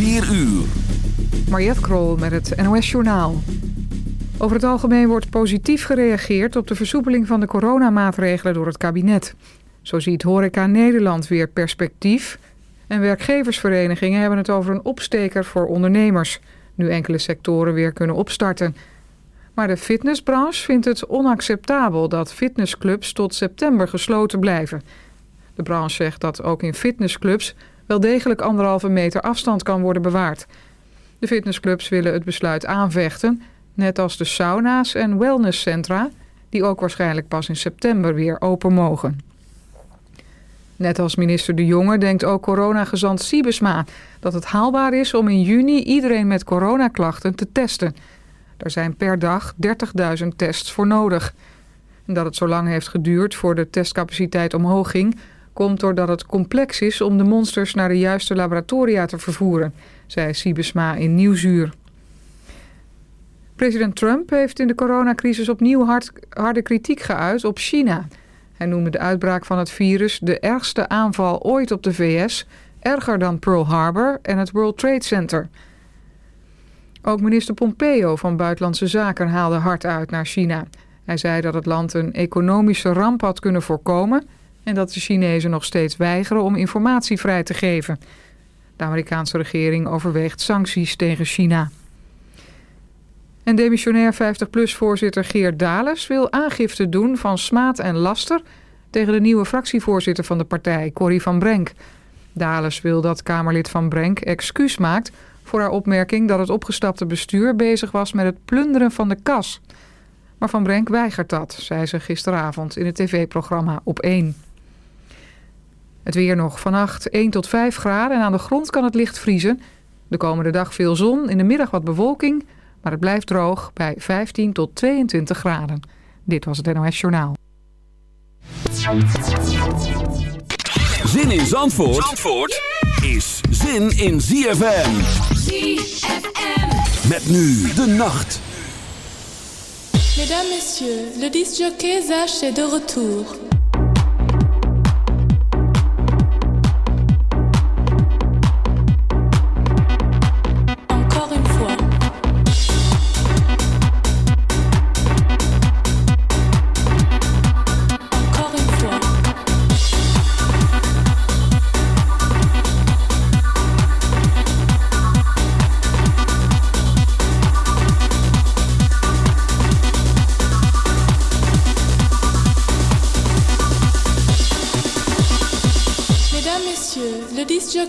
4 uur. Mariette Krol met het NOS Journaal. Over het algemeen wordt positief gereageerd op de versoepeling van de coronamaatregelen door het kabinet. Zo ziet Horeca Nederland weer perspectief... en werkgeversverenigingen hebben het over een opsteker voor ondernemers... nu enkele sectoren weer kunnen opstarten. Maar de fitnessbranche vindt het onacceptabel dat fitnessclubs tot september gesloten blijven. De branche zegt dat ook in fitnessclubs wel degelijk anderhalve meter afstand kan worden bewaard. De fitnessclubs willen het besluit aanvechten, net als de sauna's en wellnesscentra... die ook waarschijnlijk pas in september weer open mogen. Net als minister De Jonge denkt ook coronagezant Siebesma... dat het haalbaar is om in juni iedereen met coronaklachten te testen. Er zijn per dag 30.000 tests voor nodig. En dat het zo lang heeft geduurd voor de testcapaciteit omhoog ging... komt doordat het complex is om de monsters naar de juiste laboratoria te vervoeren... zei Siebesma in Nieuwsuur. President Trump heeft in de coronacrisis opnieuw hard, harde kritiek geuit op China... Hij noemde de uitbraak van het virus de ergste aanval ooit op de VS, erger dan Pearl Harbor en het World Trade Center. Ook minister Pompeo van Buitenlandse Zaken haalde hard uit naar China. Hij zei dat het land een economische ramp had kunnen voorkomen en dat de Chinezen nog steeds weigeren om informatie vrij te geven. De Amerikaanse regering overweegt sancties tegen China. En demissionair 50PLUS-voorzitter Geert Dales wil aangifte doen van smaad en laster... tegen de nieuwe fractievoorzitter van de partij, Corrie van Brenk. Dales wil dat Kamerlid van Brenk excuus maakt voor haar opmerking... dat het opgestapte bestuur bezig was met het plunderen van de kas. Maar Van Brenk weigert dat, zei ze gisteravond in het tv-programma Op 1. Het weer nog vannacht 1 tot 5 graden en aan de grond kan het licht vriezen. De komende dag veel zon, in de middag wat bewolking maar het blijft droog bij 15 tot 22 graden. Dit was het NOS Journaal. Zin in Zandvoort, Zandvoort is zin in ZFM. ZFM. Met nu de nacht. Mesdames, Messieurs, le disjockey Zach est de retour.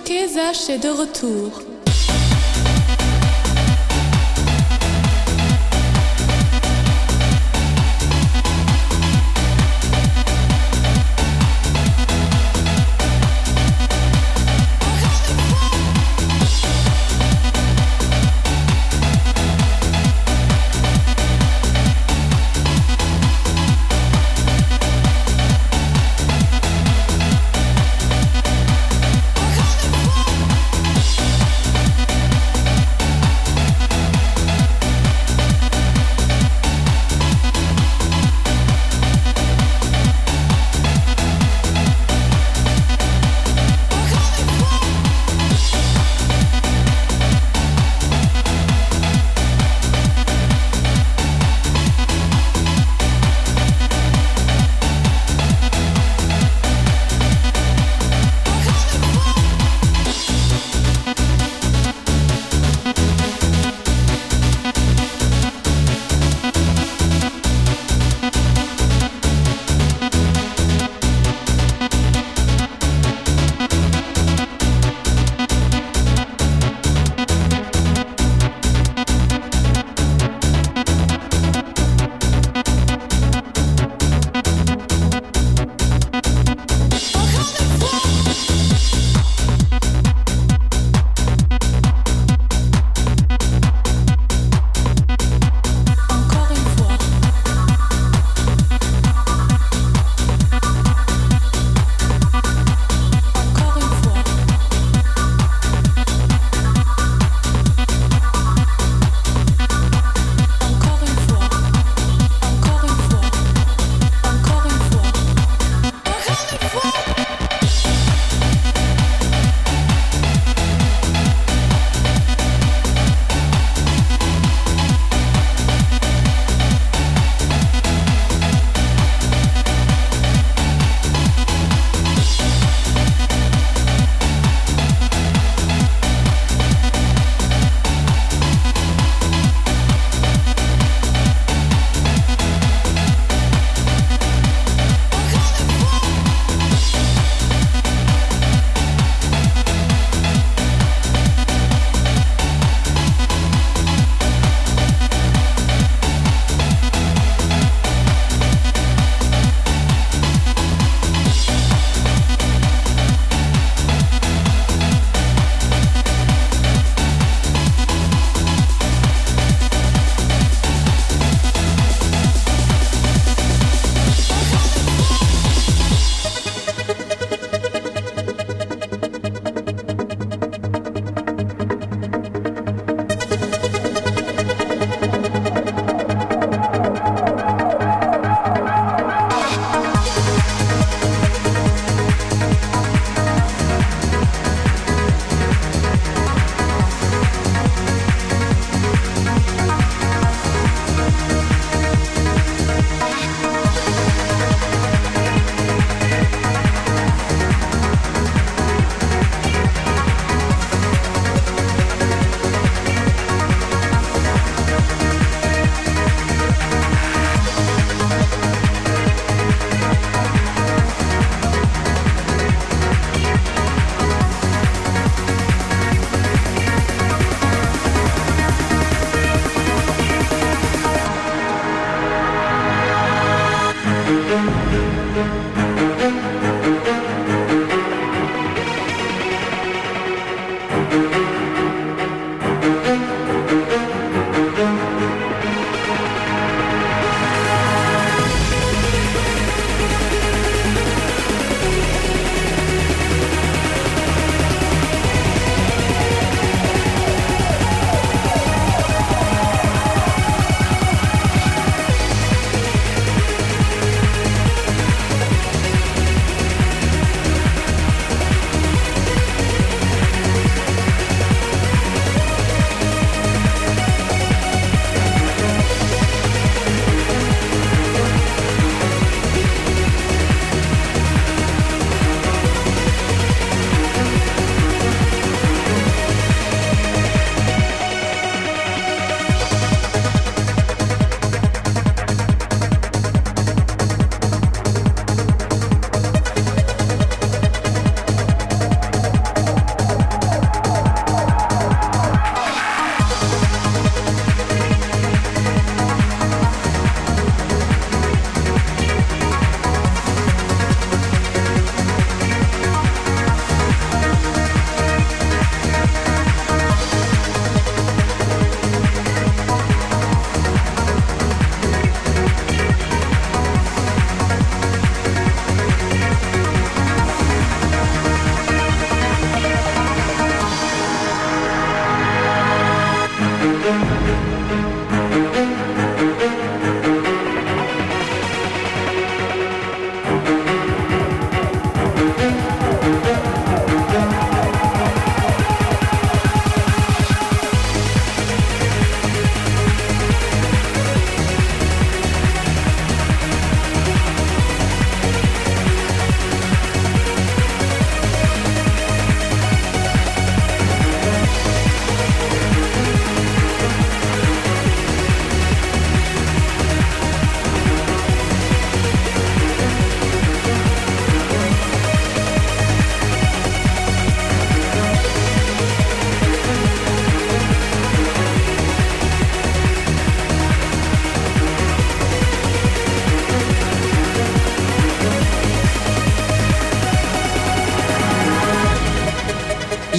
Zach est de retour.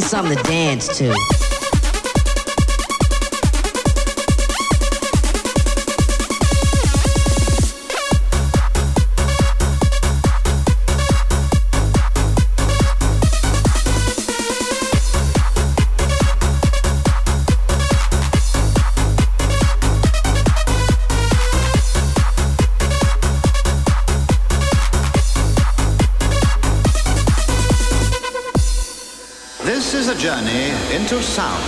Something to dance to. Into sound.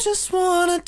just want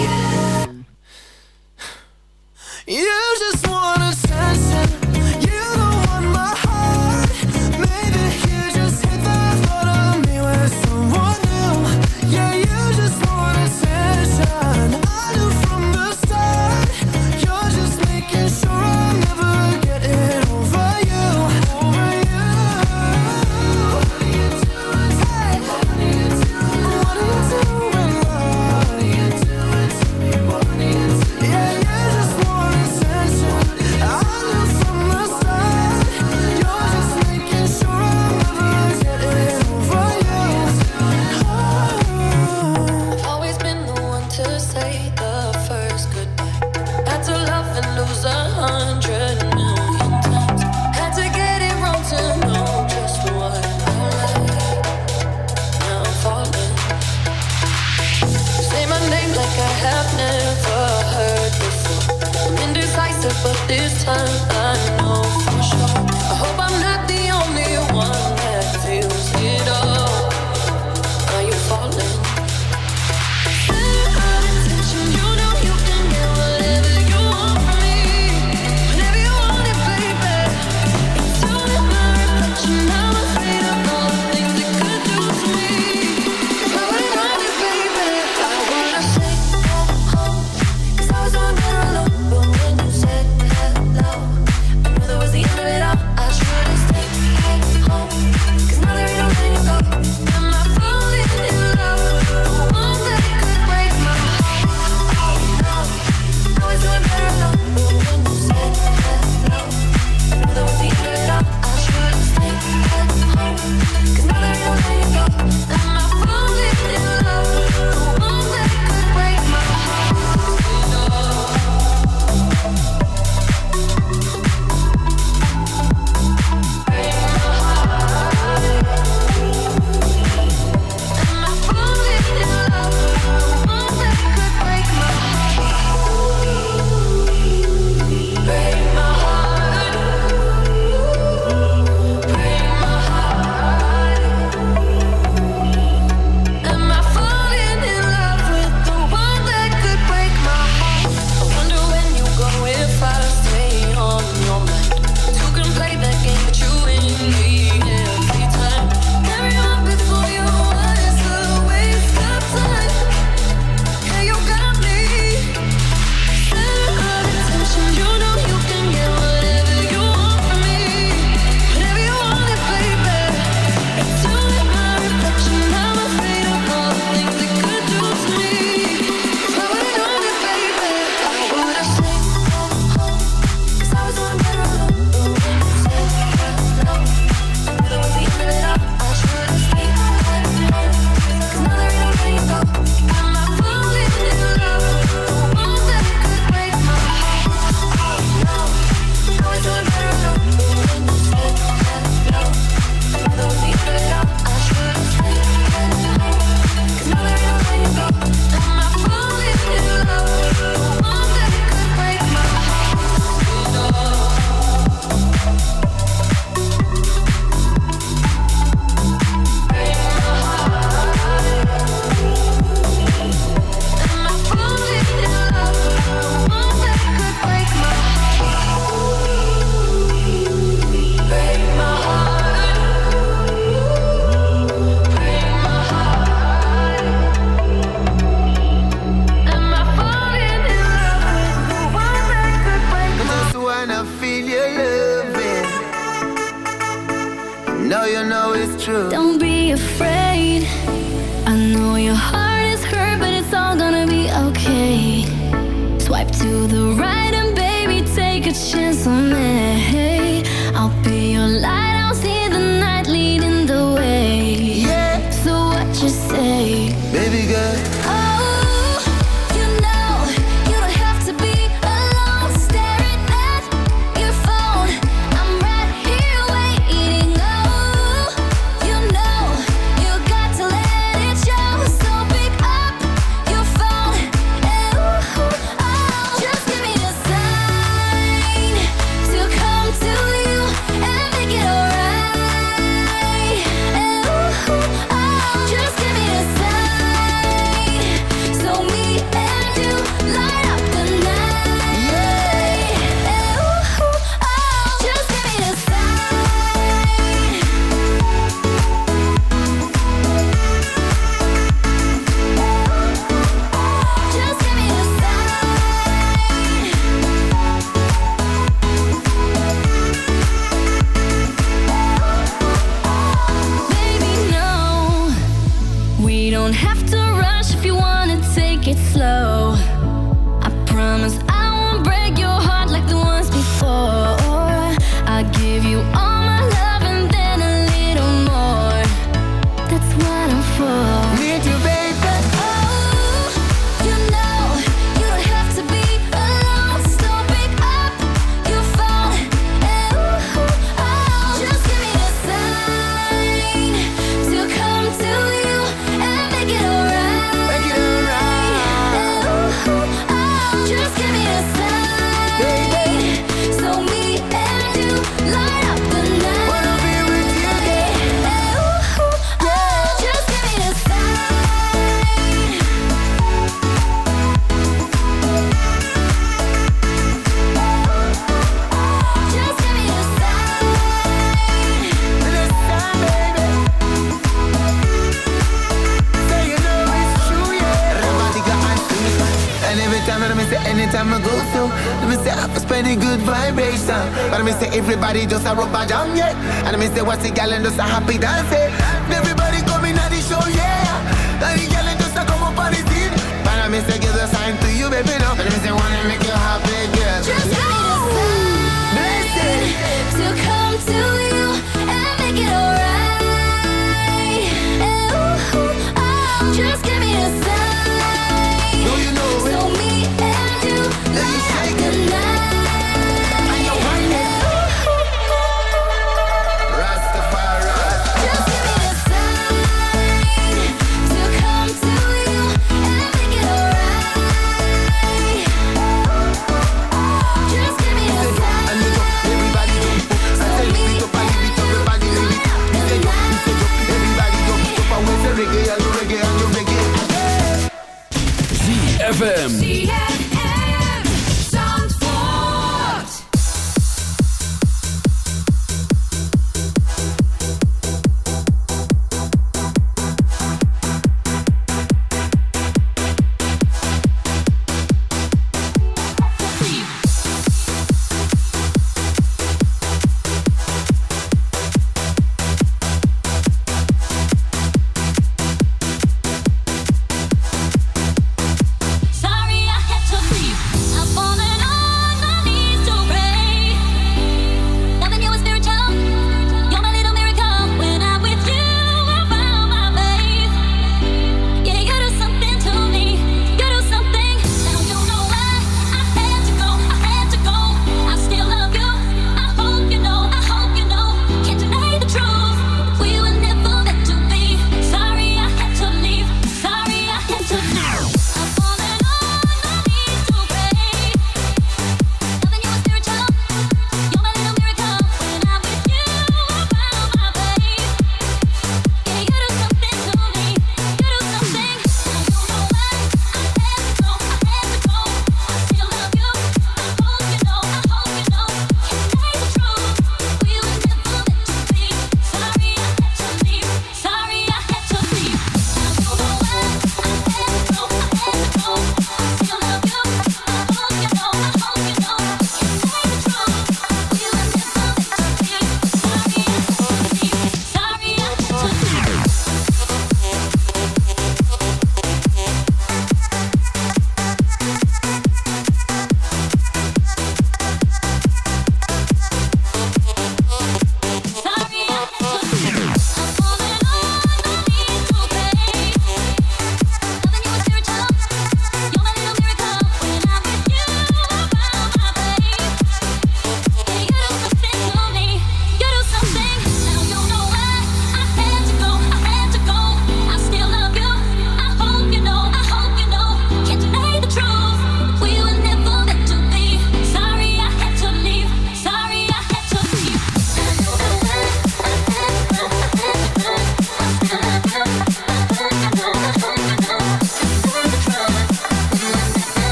Say gal and just a happy dance,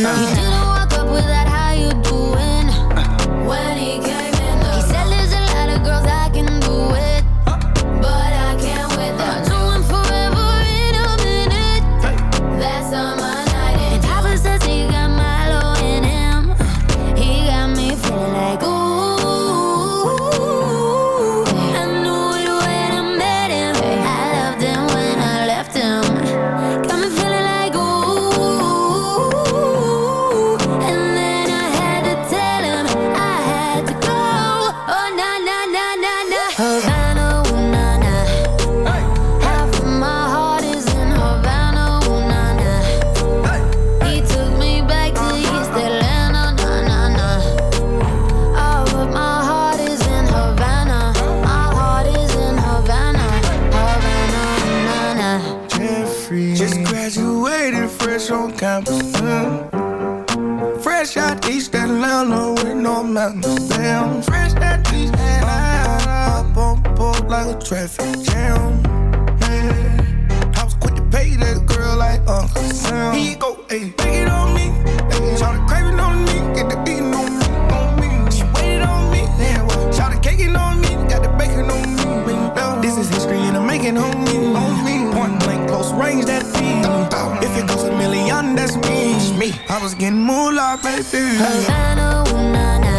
Havana, traffic jam. Man, I was quick to pay that girl like Uncle Sam. You go, ayy, take it on me. Ayy, shout the craving on me, get the beating on me, on me. She waited on me, yeah, well, the caking on me, got the bacon on me. This is history and I'm making on me, on me. Point blank, close range, that feed. If it goes a million, that's me. me. I was getting moolah, baby. Havana, ooh na na.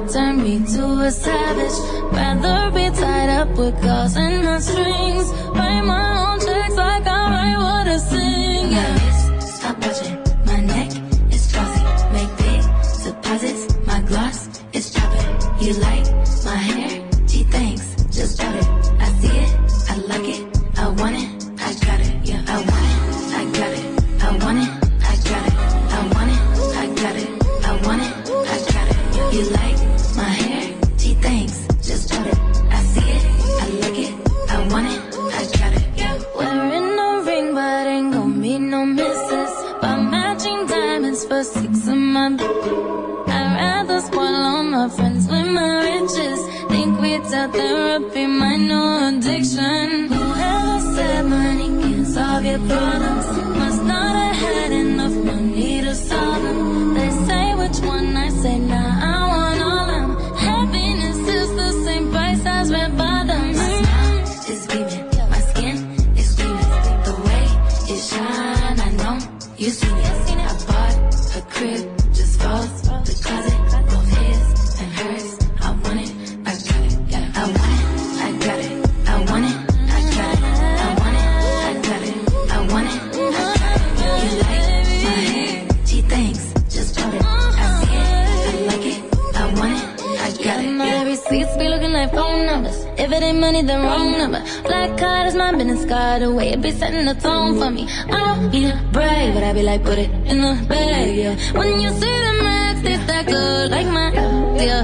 would turn me to a savage. Rather be tied up with claws and not strings. Write my own checks like I write what I sing. Yeah. Stop watching. like put it in the bag, yeah. When you see the max, it's that good, like mine, yeah.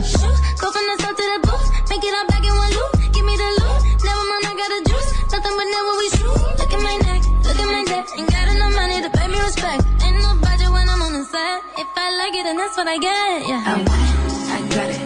Go from the south to the booth, make it all back in one loop. Give me the loot, never mind, I got a juice. Nothing but never we shoot. Look at my neck, look at my neck. Ain't got enough money to pay me respect. Ain't no budget when I'm on the set. If I like it, then that's what I get, yeah. I want it, I got it.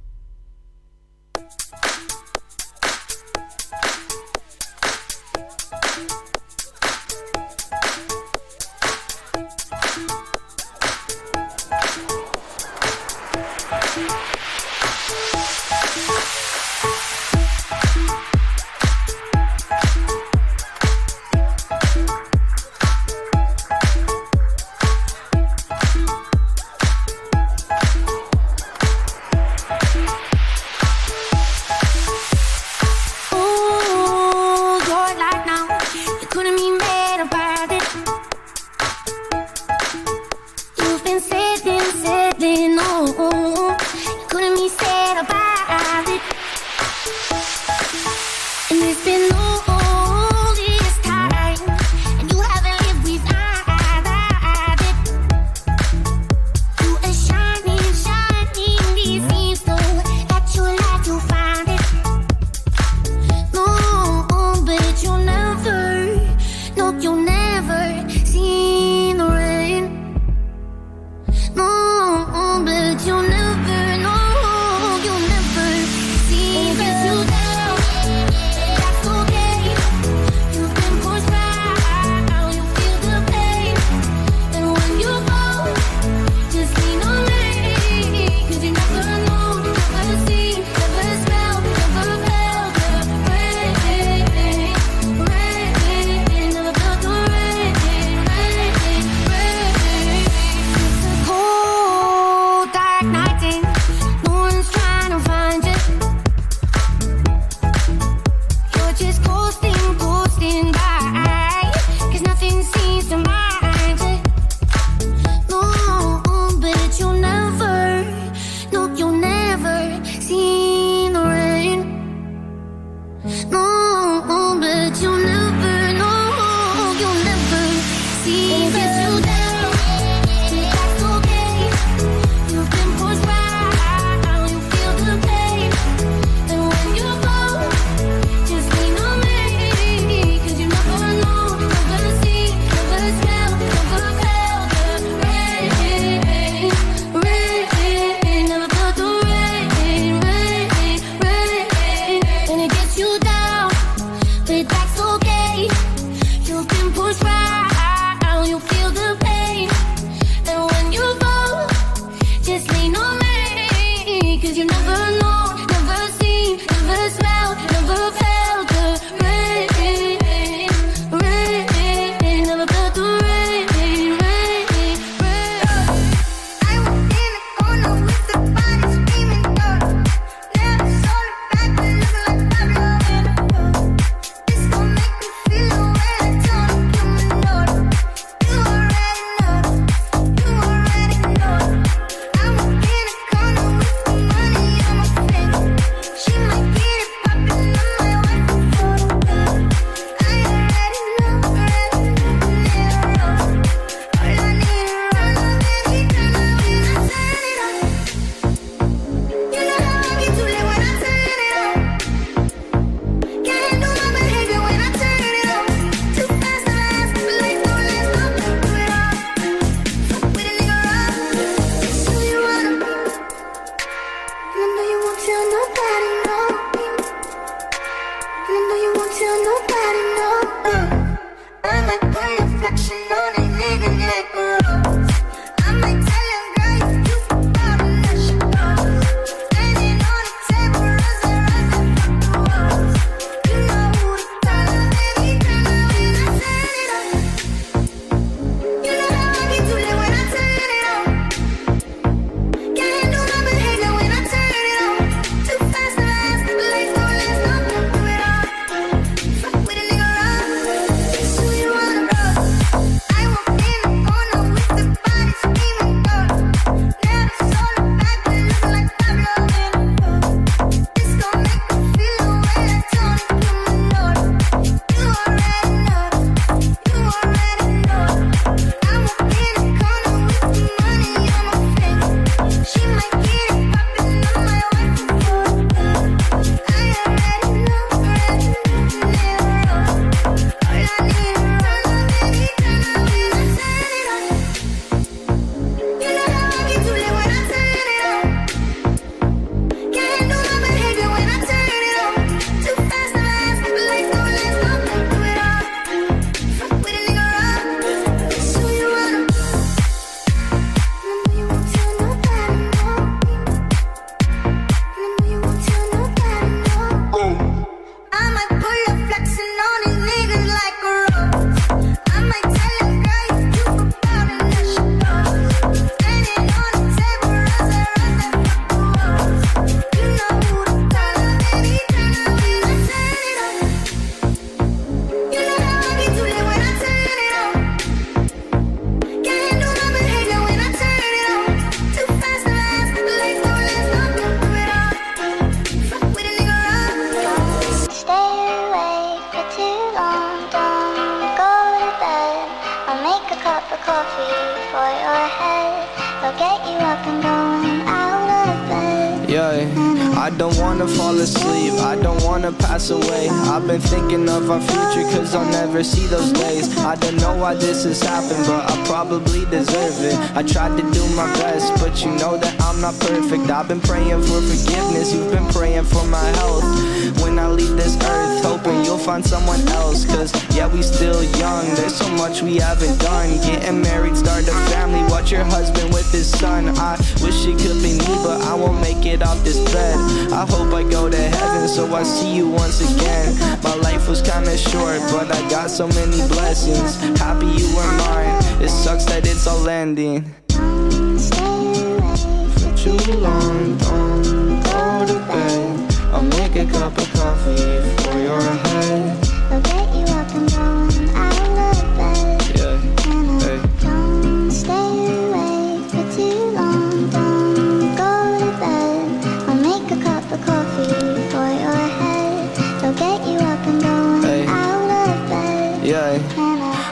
I see you once again. My life was kinda short, but I got so many blessings. Happy you were mine. It sucks that it's all ending. Don't stay away for too long. Don't go to bed. I'll make a cup of